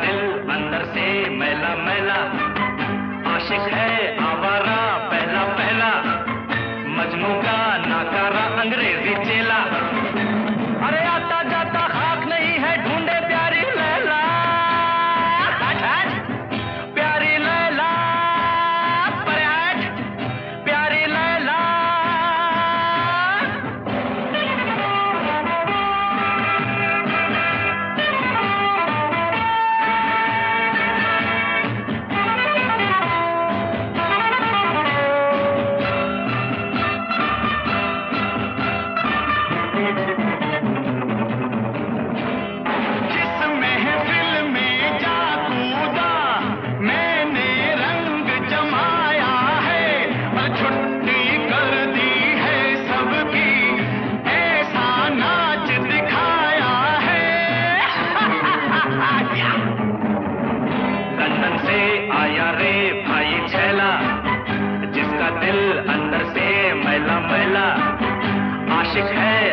दिल अंदर से मैला मैला। आशिक है दिल अंदर से मैला मैला आशिक है